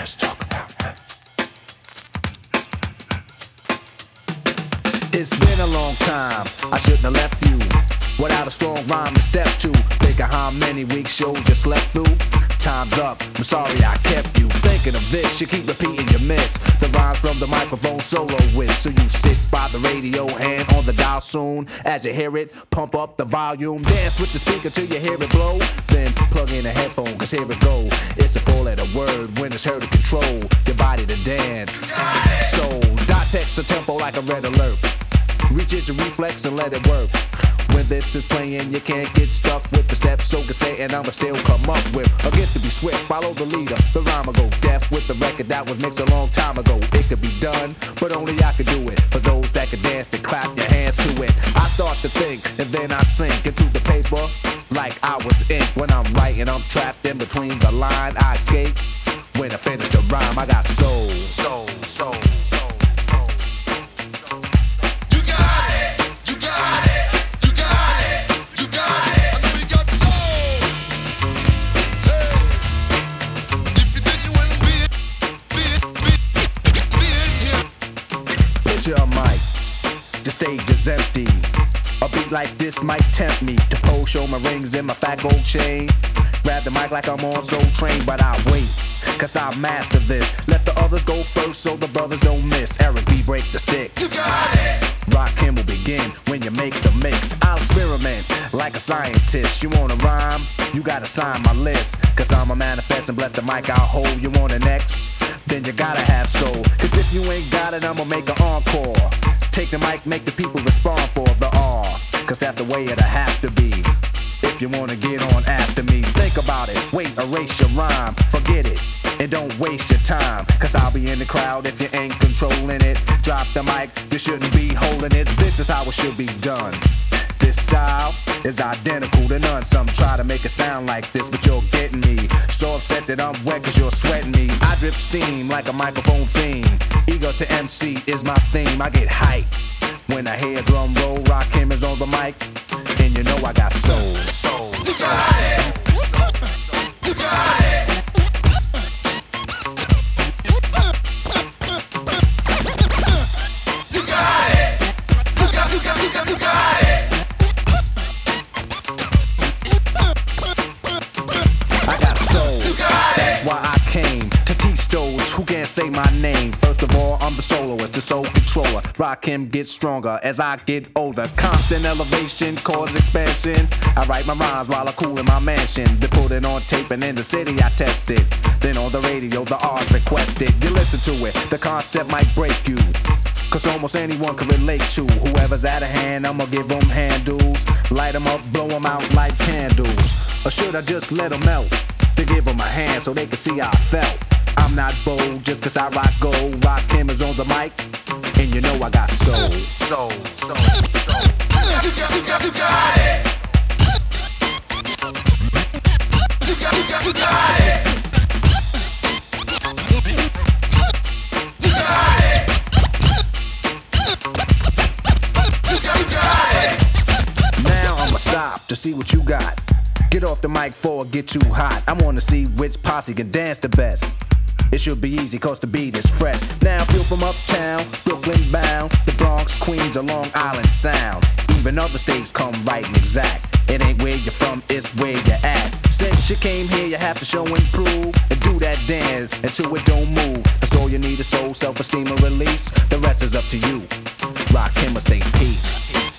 Let's talk about it. It's been a long time. I shouldn't have left you without a strong rhyme to step to. Think of how many week shows you slept through. Time's up. I'm sorry I kept you thinking of this. You keep repeating your miss. The rhymes from the microphone solo with. So you sit by the radio, hand on the dial soon. As you hear it, pump up the volume. Dance with the speaker till you hear it blow. Then plug in a headphone, cause here it go. It's a four letter word when it's heard to control your body to dance. So, dot text a tempo like a red alert. Reach your reflex and let it work. When this is playing, you can't get stuck with the steps. So can say, and I'ma still come up with a gift to be swift. Follow the leader, the rhyme go deaf with the record that was mixed a long time ago. It could be done, but only I could do it. For those that can dance and clap your hands to it. I start to think, and then I sink into the paper like I was ink. When I'm writing, I'm trapped in between the line. I escape. When I finish the rhyme, I got soul. Picture a mic, the stage is empty. A beat like this might tempt me to pose, show my rings and my fat gold chain. Grab the mic like I'm on Soul Train, but I wait, cause I master this. Let the others go first so the brothers don't miss. Eric B. break the sticks. You Got it. Rakim will begin when you make the mix. I'll experiment like a scientist. You wanna rhyme? You gotta sign my list. Cause I'm a manifest and bless the mic I'll hold. You want an X? Then you gotta have soul. Cause if you ain't got it, I'ma make an encore. Take the mic, make the people respond for the R. Cause that's the way it'll have to be. If you wanna get on after me, think about it. Wait, erase your rhyme, forget it. And don't waste your time, cause I'll be in the crowd if you ain't controlling it. Drop the mic, you shouldn't be holding it. This is how it should be done. This style is identical to none. Some try to make it sound like this, but you're getting me. Upset that I'm wet cause you're sweating me. I drip steam like a microphone theme. Ego to MC is my theme. I get hype when I hear drum roll. Rock is on the mic, and you know I got soul. Say my name. First of all, I'm the soloist, the soul controller. Rakim get stronger as I get older. Constant elevation, cause expansion. I write my rhymes while I cool in my mansion. They put it on tape and in the city I test it. Then on the radio, the R's requested. You listen to it, the concept might break you. Cause almost anyone can relate to whoever's out of hand. I'ma give them handles, light them up, blow them out like candles. Or should I just let them melt? To give them a hand so they can see how I felt. I'm not bold just cause I rock gold. Rock cameras on the mic, and you know I got soul. Soul, soul, soul. You got, you got, you got it. You got, you got, you got it. You got it. You got, you got it. Now I'ma stop to see what you got. Get off the mic it get too hot. I wanna see which posse can dance the best. It should be easy cause the beat is fresh. Now you're from uptown, Brooklyn bound, the Bronx, Queens, or Long Island Sound. Even other states come right and exact. It ain't where you're from, it's where you're at. Since you came here, you have to show and prove and do that dance until it don't move. That's all you need is soul, self-esteem, and release. The rest is up to you. Rakim or say peace.